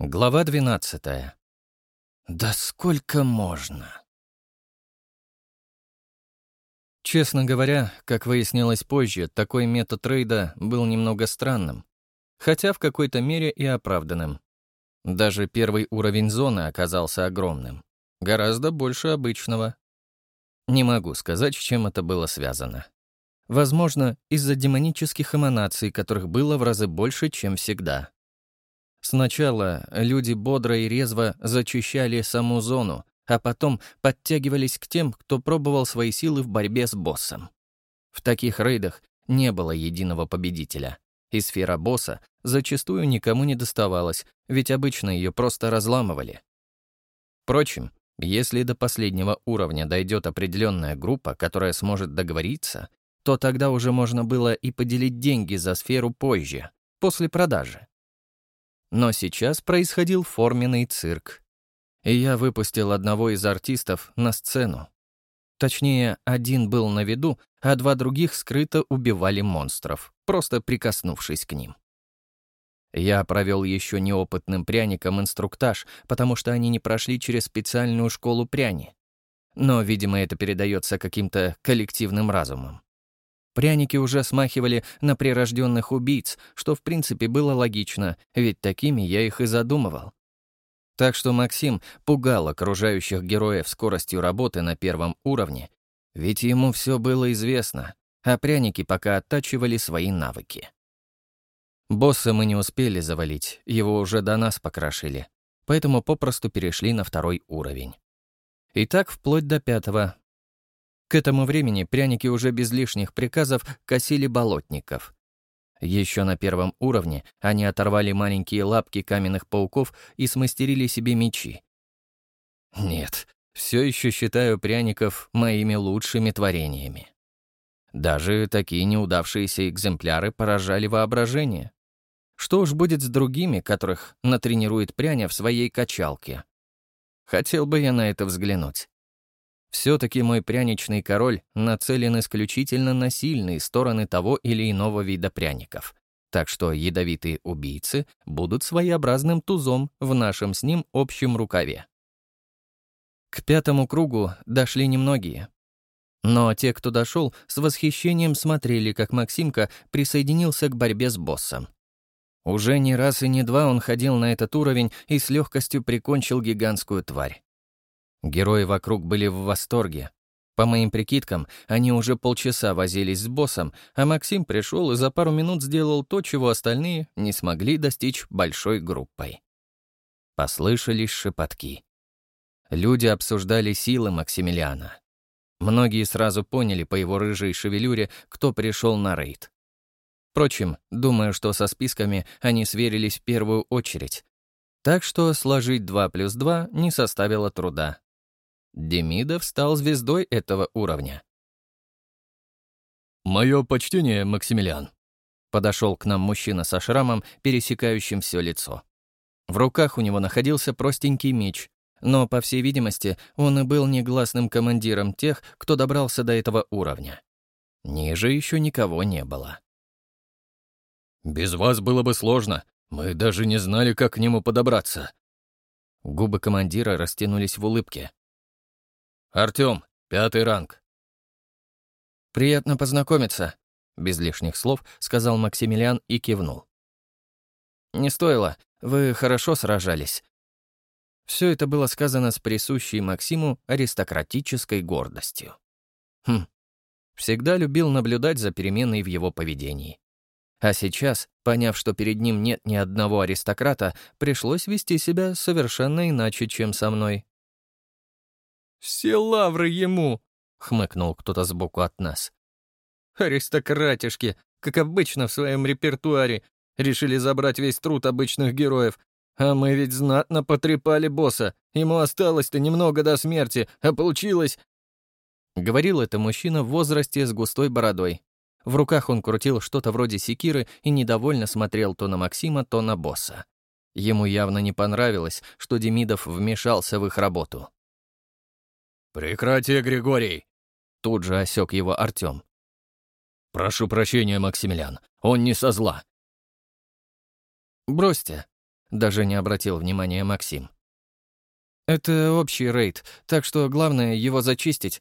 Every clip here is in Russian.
Глава 12. Да сколько можно? Честно говоря, как выяснилось позже, такой метод рейда был немного странным, хотя в какой-то мере и оправданным. Даже первый уровень зоны оказался огромным, гораздо больше обычного. Не могу сказать, с чем это было связано. Возможно, из-за демонических эманаций, которых было в разы больше, чем всегда. Сначала люди бодро и резво зачищали саму зону, а потом подтягивались к тем, кто пробовал свои силы в борьбе с боссом. В таких рейдах не было единого победителя, и сфера босса зачастую никому не доставалась, ведь обычно ее просто разламывали. Впрочем, если до последнего уровня дойдет определенная группа, которая сможет договориться, то тогда уже можно было и поделить деньги за сферу позже, после продажи. Но сейчас происходил форменный цирк. И я выпустил одного из артистов на сцену. Точнее, один был на виду, а два других скрыто убивали монстров, просто прикоснувшись к ним. Я провел еще неопытным пряникам инструктаж, потому что они не прошли через специальную школу пряни. Но, видимо, это передается каким-то коллективным разумом. Пряники уже смахивали на прирожденных убийц, что в принципе было логично, ведь такими я их и задумывал. Так что Максим пугал окружающих героев скоростью работы на первом уровне, ведь ему все было известно, а пряники пока оттачивали свои навыки. Босса мы не успели завалить, его уже до нас покрошили, поэтому попросту перешли на второй уровень. И так вплоть до пятого, к этому времени пряники уже без лишних приказов косили болотников. Еще на первом уровне они оторвали маленькие лапки каменных пауков и смастерили себе мечи. Нет, все еще считаю пряников моими лучшими творениями. Даже такие неудавшиеся экземпляры поражали воображение. Что уж будет с другими, которых натренирует пряня в своей качалке? Хотел бы я на это взглянуть. Все-таки мой пряничный король нацелен исключительно на сильные стороны того или иного вида пряников. Так что ядовитые убийцы будут своеобразным тузом в нашем с ним общем рукаве. К пятому кругу дошли немногие. Но те, кто дошел, с восхищением смотрели, как Максимка присоединился к борьбе с боссом. Уже не раз и не два он ходил на этот уровень и с легкостью прикончил гигантскую тварь. Герои вокруг были в восторге. По моим прикидкам, они уже полчаса возились с боссом, а Максим пришел и за пару минут сделал то, чего остальные не смогли достичь большой группой. Послышались шепотки. Люди обсуждали силы Максимилиана. Многие сразу поняли по его рыжей шевелюре, кто пришел на рейд. Впрочем, думаю, что со списками они сверились в первую очередь. Так что сложить 2 плюс 2 не составило труда. Демидов стал звездой этого уровня. «Мое почтение, Максимилиан», — подошел к нам мужчина со шрамом, пересекающим все лицо. В руках у него находился простенький меч, но, по всей видимости, он и был негласным командиром тех, кто добрался до этого уровня. Ниже еще никого не было. «Без вас было бы сложно. Мы даже не знали, как к нему подобраться». Губы командира растянулись в улыбке. Артём, пятый ранг». «Приятно познакомиться», — без лишних слов сказал Максимилиан и кивнул. «Не стоило, вы хорошо сражались». Все это было сказано с присущей Максиму аристократической гордостью. Хм, всегда любил наблюдать за переменой в его поведении. А сейчас, поняв, что перед ним нет ни одного аристократа, пришлось вести себя совершенно иначе, чем со мной. «Все лавры ему!» — хмыкнул кто-то сбоку от нас. «Аристократишки, как обычно в своем репертуаре, решили забрать весь труд обычных героев. А мы ведь знатно потрепали босса. Ему осталось-то немного до смерти, а получилось...» Говорил это мужчина в возрасте с густой бородой. В руках он крутил что-то вроде секиры и недовольно смотрел то на Максима, то на босса. Ему явно не понравилось, что Демидов вмешался в их работу. «Прекрати, Григорий!» Тут же осек его Артем. «Прошу прощения, Максимилиан, он не со зла». «Бросьте. даже не обратил внимания Максим. «Это общий рейд, так что главное его зачистить.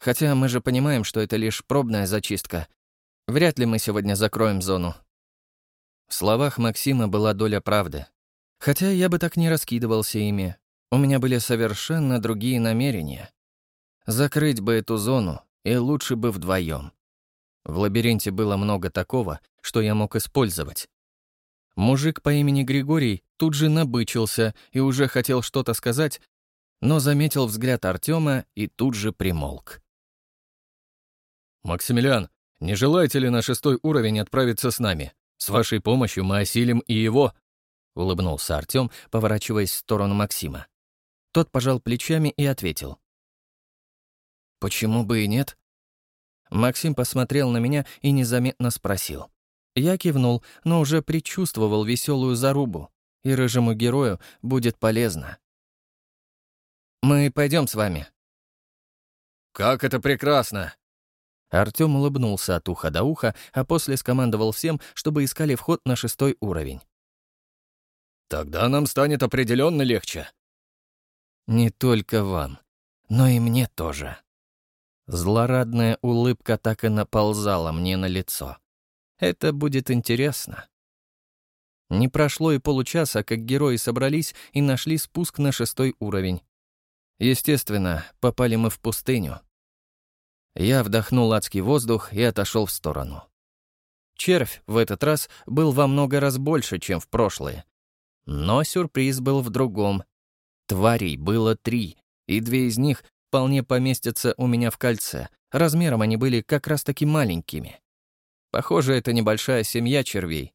Хотя мы же понимаем, что это лишь пробная зачистка. Вряд ли мы сегодня закроем зону». В словах Максима была доля правды. Хотя я бы так не раскидывался ими. У меня были совершенно другие намерения. Закрыть бы эту зону, и лучше бы вдвоем. В лабиринте было много такого, что я мог использовать. Мужик по имени Григорий тут же набычился и уже хотел что-то сказать, но заметил взгляд Артема и тут же примолк. «Максимилиан, не желаете ли на шестой уровень отправиться с нами? С вашей помощью мы осилим и его», — улыбнулся Артем, поворачиваясь в сторону Максима. Тот пожал плечами и ответил. «Почему бы и нет?» Максим посмотрел на меня и незаметно спросил. Я кивнул, но уже предчувствовал веселую зарубу, и рыжему герою будет полезно. «Мы пойдем с вами». «Как это прекрасно!» Артем улыбнулся от уха до уха, а после скомандовал всем, чтобы искали вход на шестой уровень. «Тогда нам станет определенно легче». «Не только вам, но и мне тоже». Злорадная улыбка так и наползала мне на лицо. Это будет интересно. Не прошло и получаса, как герои собрались и нашли спуск на шестой уровень. Естественно, попали мы в пустыню. Я вдохнул адский воздух и отошел в сторону. Червь в этот раз был во много раз больше, чем в прошлые. Но сюрприз был в другом. Тварей было три, и две из них вполне поместятся у меня в кольце. Размером они были как раз-таки маленькими. Похоже, это небольшая семья червей.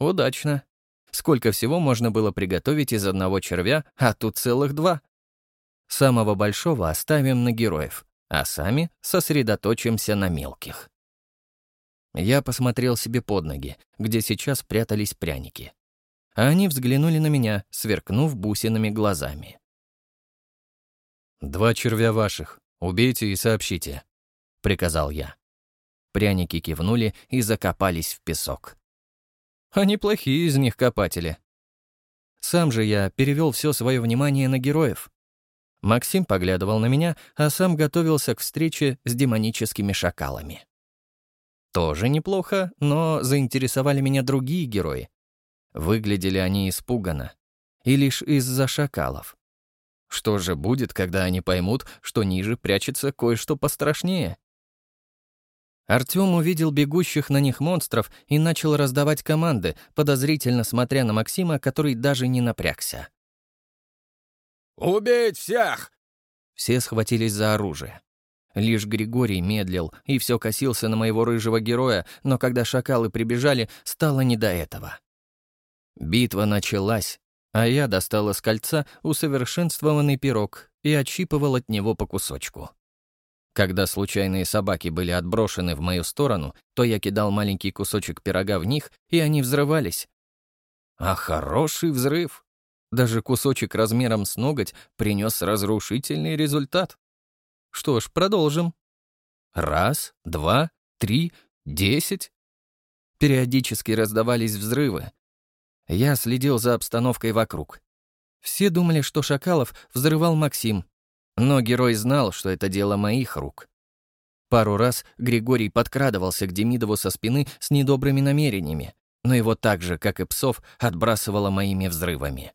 Удачно. Сколько всего можно было приготовить из одного червя, а тут целых два. Самого большого оставим на героев, а сами сосредоточимся на мелких. Я посмотрел себе под ноги, где сейчас прятались пряники. А они взглянули на меня, сверкнув бусинами глазами. «Два червя ваших. Убейте и сообщите», — приказал я. Пряники кивнули и закопались в песок. А неплохие из них копатели. Сам же я перевел все свое внимание на героев. Максим поглядывал на меня, а сам готовился к встрече с демоническими шакалами. Тоже неплохо, но заинтересовали меня другие герои. Выглядели они испуганно. И лишь из-за шакалов. Что же будет, когда они поймут, что ниже прячется кое-что пострашнее? Артём увидел бегущих на них монстров и начал раздавать команды, подозрительно смотря на Максима, который даже не напрягся. «Убить всех!» Все схватились за оружие. Лишь Григорий медлил и все косился на моего рыжего героя, но когда шакалы прибежали, стало не до этого. Битва началась, а я достал из кольца усовершенствованный пирог и отщипывал от него по кусочку. Когда случайные собаки были отброшены в мою сторону, то я кидал маленький кусочек пирога в них, и они взрывались. А хороший взрыв! Даже кусочек размером с ноготь принес разрушительный результат. Что ж, продолжим. Раз, два, три, десять. Периодически раздавались взрывы, я следил за обстановкой вокруг. Все думали, что Шакалов взрывал Максим, но герой знал, что это дело моих рук. Пару раз Григорий подкрадывался к Демидову со спины с недобрыми намерениями, но его так же, как и псов, отбрасывало моими взрывами.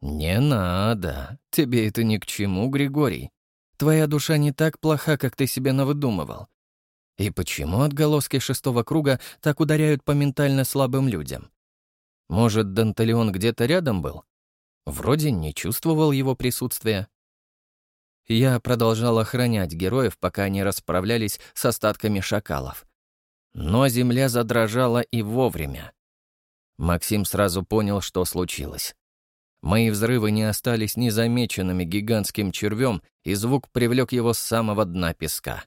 «Не надо. Тебе это ни к чему, Григорий. Твоя душа не так плоха, как ты себе навыдумывал. И почему отголоски шестого круга так ударяют по ментально слабым людям? Может, Данталион где-то рядом был? Вроде не чувствовал его присутствия. Я продолжал охранять героев, пока они расправлялись с остатками шакалов. Но земля задрожала и вовремя. Максим сразу понял, что случилось. Мои взрывы не остались незамеченными гигантским червем, и звук привлек его с самого дна песка.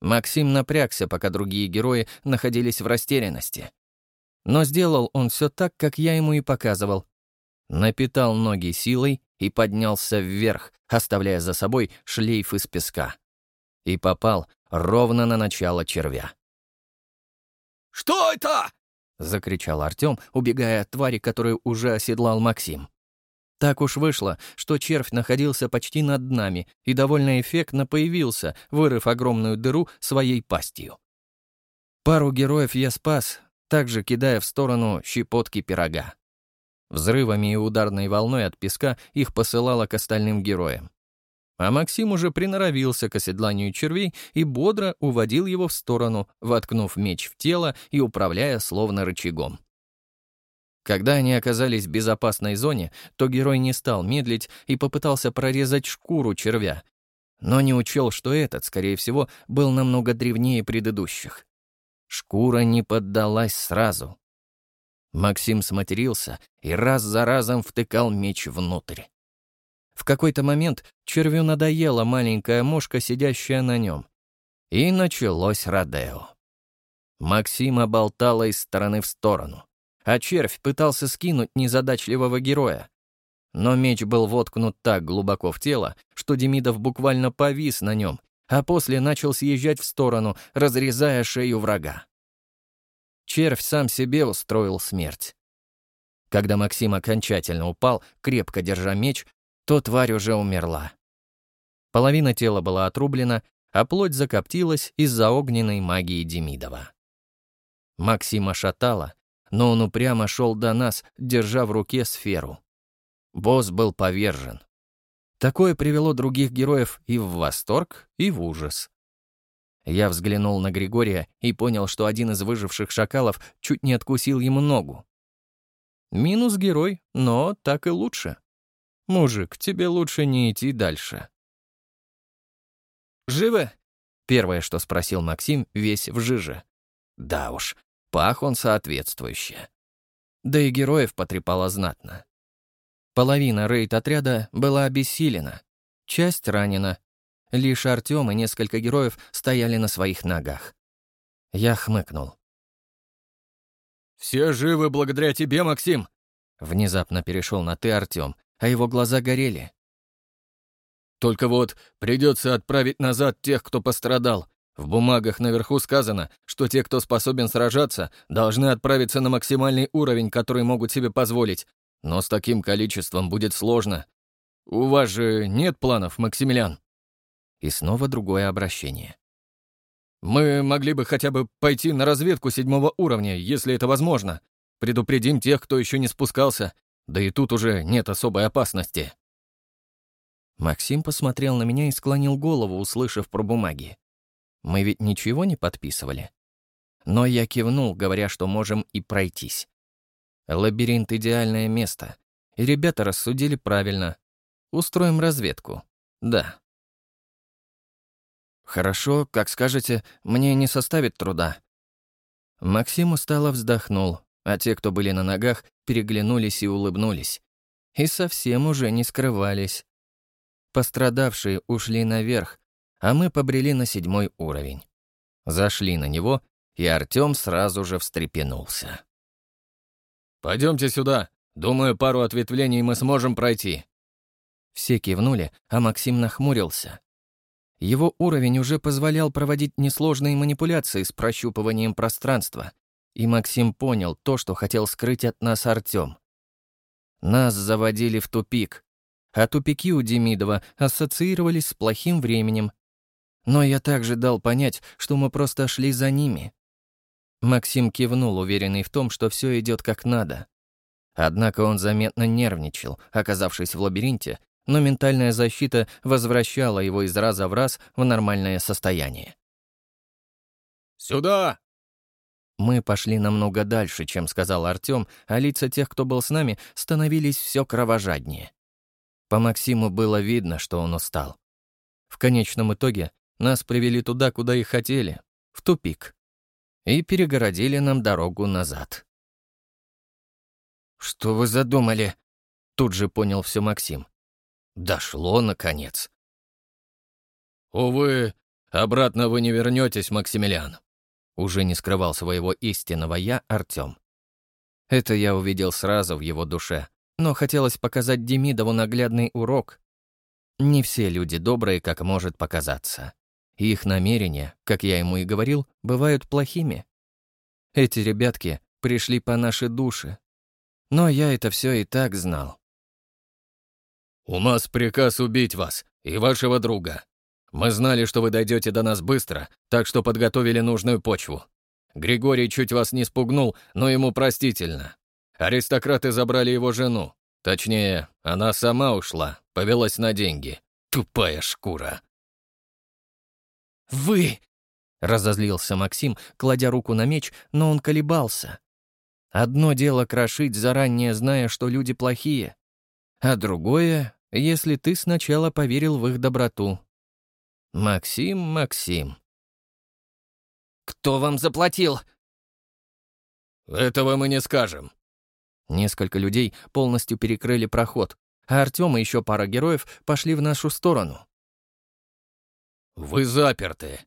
Максим напрягся, пока другие герои находились в растерянности. Но сделал он все так, как я ему и показывал. Напитал ноги силой и поднялся вверх, оставляя за собой шлейф из песка. И попал ровно на начало червя. «Что это?» — закричал Артем, убегая от твари, которую уже оседлал Максим. Так уж вышло, что червь находился почти над нами и довольно эффектно появился, вырыв огромную дыру своей пастью. Пару героев я спас, также кидая в сторону щепотки пирога. Взрывами и ударной волной от песка их посылало к остальным героям. А Максим уже приноровился к оседланию червей и бодро уводил его в сторону, воткнув меч в тело и управляя словно рычагом. Когда они оказались в безопасной зоне, то герой не стал медлить и попытался прорезать шкуру червя, но не учел, что этот, скорее всего, был намного древнее предыдущих. Шкура не поддалась сразу. Максим сматерился и раз за разом втыкал меч внутрь. В какой-то момент червю надоела маленькая мошка, сидящая на нем. И началось Родео. Максима болтала из стороны в сторону, а червь пытался скинуть незадачливого героя. Но меч был воткнут так глубоко в тело, что Демидов буквально повис на нем, а после начал съезжать в сторону, разрезая шею врага. Червь сам себе устроил смерть. Когда Максим окончательно упал, крепко держа меч, то тварь уже умерла. Половина тела была отрублена, а плоть закоптилась из-за огненной магии Демидова. Максима шатало, но он упрямо шел до нас, держа в руке сферу. Босс был повержен. Такое привело других героев и в восторг, и в ужас. Я взглянул на Григория и понял, что один из выживших шакалов чуть не откусил ему ногу. Минус герой, но так и лучше. «Мужик, тебе лучше не идти дальше». «Живы?» — первое, что спросил Максим, весь в жиже. Да уж, пах он соответствующе. Да и героев потрепало знатно. Половина рейд-отряда была обессилена, часть ранена. Лишь Артём и несколько героев стояли на своих ногах. Я хмыкнул. «Все живы благодаря тебе, Максим!» Внезапно перешел на «ты», Артём, а его глаза горели. «Только вот придется отправить назад тех, кто пострадал. В бумагах наверху сказано, что те, кто способен сражаться, должны отправиться на максимальный уровень, который могут себе позволить. Но с таким количеством будет сложно. У вас же нет планов, Максимилиан?» И снова другое обращение. «Мы могли бы хотя бы пойти на разведку седьмого уровня, если это возможно. Предупредим тех, кто еще не спускался, да и тут уже нет особой опасности. Максим посмотрел на меня и склонил голову, услышав про бумаги. Мы ведь ничего не подписывали. Но я кивнул, говоря, что можем и пройтись. Лабиринт — идеальное место. И ребята рассудили правильно. Устроим разведку. Да. Хорошо, как скажете, мне не составит труда. Максим устало вздохнул, а те, кто были на ногах, переглянулись и улыбнулись. И совсем уже не скрывались. Пострадавшие ушли наверх, а мы побрели на седьмой уровень. Зашли на него, и Артём сразу же встрепенулся. «Пойдемте сюда. Думаю, пару ответвлений мы сможем пройти». Все кивнули, а Максим нахмурился. Его уровень уже позволял проводить несложные манипуляции с прощупыванием пространства, и Максим понял то, что хотел скрыть от нас Артём. Нас заводили в тупик, а тупики у Демидова ассоциировались с плохим временем. Но я также дал понять, что мы просто шли за ними. Максим кивнул, уверенный в том, что все идет как надо. Однако он заметно нервничал, оказавшись в лабиринте, но ментальная защита возвращала его из раза в раз в нормальное состояние. «Сюда!» Мы пошли намного дальше, чем сказал Артём, а лица тех, кто был с нами, становились все кровожаднее. По Максиму было видно, что он устал. В конечном итоге нас привели туда, куда и хотели, в тупик. И перегородили нам дорогу назад. «Что вы задумали?» Тут же понял все Максим. Дошло, наконец. «Увы, обратно вы не вернетесь, Максимилиан», уже не скрывал своего истинного «я» Артём. Это я увидел сразу в его душе, но хотелось показать Демидову наглядный урок. Не все люди добрые, как может показаться. Их намерения, как я ему и говорил, бывают плохими. Эти ребятки пришли по нашей душе. Но я это все и так знал. «У нас приказ убить вас и вашего друга. Мы знали, что вы дойдете до нас быстро, так что подготовили нужную почву. Григорий чуть вас не спугнул, но ему простительно. Аристократы забрали его жену. Точнее, она сама ушла, повелась на деньги. Тупая шкура. «Вы!» — разозлился Максим, кладя руку на меч, но он колебался. Одно дело крошить, заранее зная, что люди плохие, а другое, если ты сначала поверил в их доброту. Максим, Максим. «Кто вам заплатил?» «Этого мы не скажем». Несколько людей полностью перекрыли проход, а Артем и еще пара героев пошли в нашу сторону. «Вы заперты».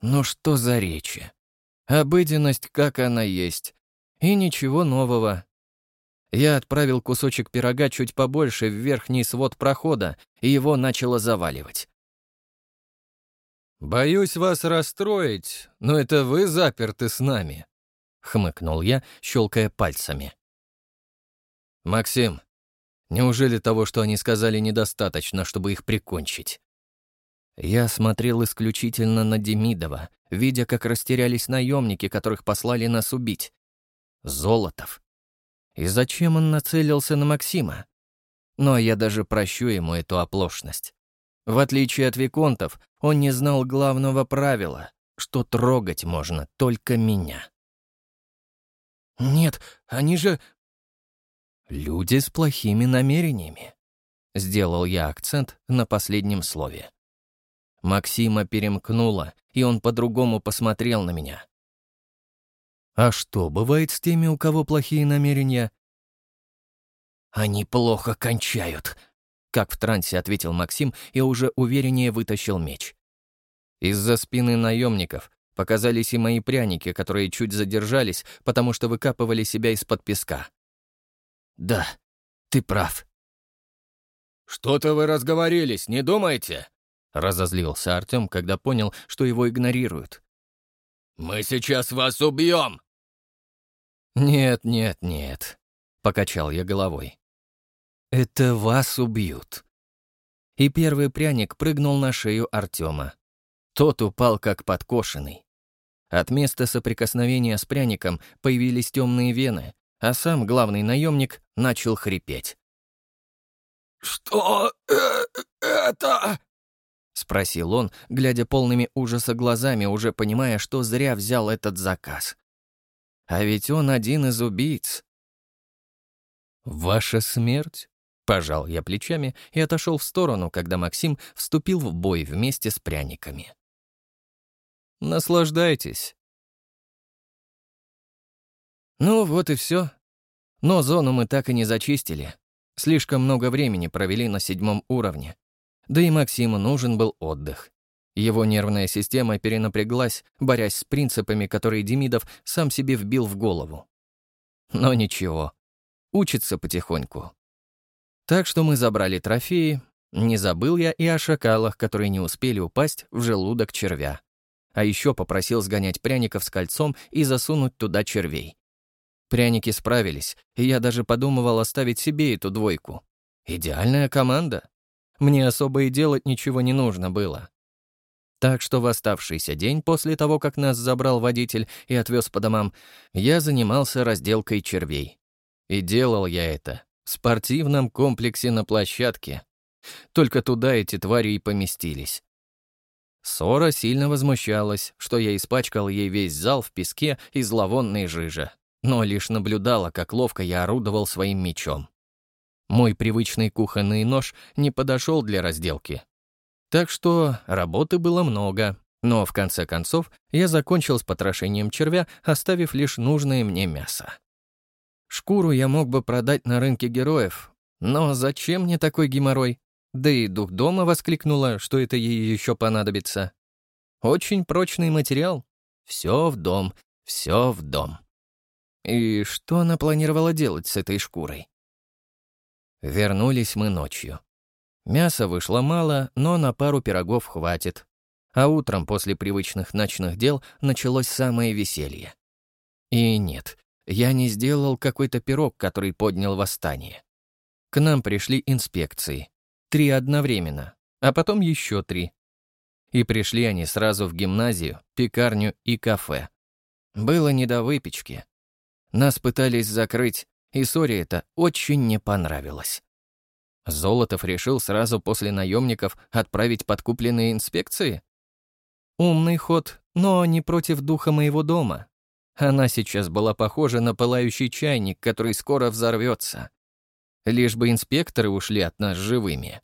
Ну что за речи? Обыденность, как она есть. И ничего нового. Я отправил кусочек пирога чуть побольше в верхний свод прохода, и его начало заваливать. «Боюсь вас расстроить, но это вы заперты с нами», — хмыкнул я, щелкая пальцами. «Максим, неужели того, что они сказали, недостаточно, чтобы их прикончить?» Я смотрел исключительно на Демидова, видя, как растерялись наемники, которых послали нас убить. Золотов. И зачем он нацелился на Максима? Но я даже прощу ему эту оплошность. В отличие от Виконтов, он не знал главного правила, что трогать можно только меня. «Нет, они же...» «Люди с плохими намерениями», — сделал я акцент на последнем слове. Максима перемкнуло, и он по-другому посмотрел на меня. «А что, бывает с теми, у кого плохие намерения?» «Они плохо кончают», — как в трансе ответил Максим и уже увереннее вытащил меч. Из-за спины наемников показались и мои пряники, которые чуть задержались, потому что выкапывали себя из-под песка. «Да, ты прав». «Что-то вы разговорились, не думаете?» Разозлился Артем, когда понял, что его игнорируют. «Мы сейчас вас убьем!» «Нет, нет, нет», — покачал я головой. «Это вас убьют». И первый пряник прыгнул на шею Артема. Тот упал как подкошенный. От места соприкосновения с пряником появились темные вены, а сам главный наемник начал хрипеть. «Что э, это?» — спросил он, глядя полными ужаса глазами, уже понимая, что зря взял этот заказ. «А ведь он один из убийц». «Ваша смерть?» — пожал я плечами и отошел в сторону, когда Максим вступил в бой вместе с пряниками. «Наслаждайтесь». Ну вот и все. Но зону мы так и не зачистили. Слишком много времени провели на седьмом уровне, да и Максиму нужен был отдых. Его нервная система перенапряглась, борясь с принципами, которые Демидов сам себе вбил в голову. Но ничего, учится потихоньку. Так что мы забрали трофеи, не забыл я и о шакалах, которые не успели упасть в желудок червя. А еще попросил сгонять пряников с кольцом и засунуть туда червей. Пряники справились, и я даже подумывал оставить себе эту двойку. Идеальная команда. Мне особо и делать ничего не нужно было. Так что в оставшийся день после того, как нас забрал водитель и отвез по домам, я занимался разделкой червей. И делал я это в спортивном комплексе на площадке. Только туда эти твари и поместились. Сора сильно возмущалась, что я испачкал ей весь зал в песке и зловонной жиже, но лишь наблюдала, как ловко я орудовал своим мечом. Мой привычный кухонный нож не подошел для разделки. Так что работы было много, но в конце концов я закончил с потрошением червя, оставив лишь нужное мне мясо. Шкуру я мог бы продать на рынке героев, но зачем мне такой геморрой? Да и дух дома воскликнула, что это ей еще понадобится. Очень прочный материал. Все в дом, все в дом. И что она планировала делать с этой шкурой? Вернулись мы ночью. Мяса вышло мало, но на пару пирогов хватит. А утром после привычных ночных дел началось самое веселье. И нет, я не сделал какой-то пирог, который поднял восстание. К нам пришли инспекции. Три одновременно, а потом еще три. И пришли они сразу в гимназию, пекарню и кафе. Было не до выпечки. Нас пытались закрыть, и Соре это очень не понравилось. Золотов решил сразу после наемников отправить подкупленные инспекции? Умный ход, но не против духа моего дома. Она сейчас была похожа на пылающий чайник, который скоро взорвется. Лишь бы инспекторы ушли от нас живыми.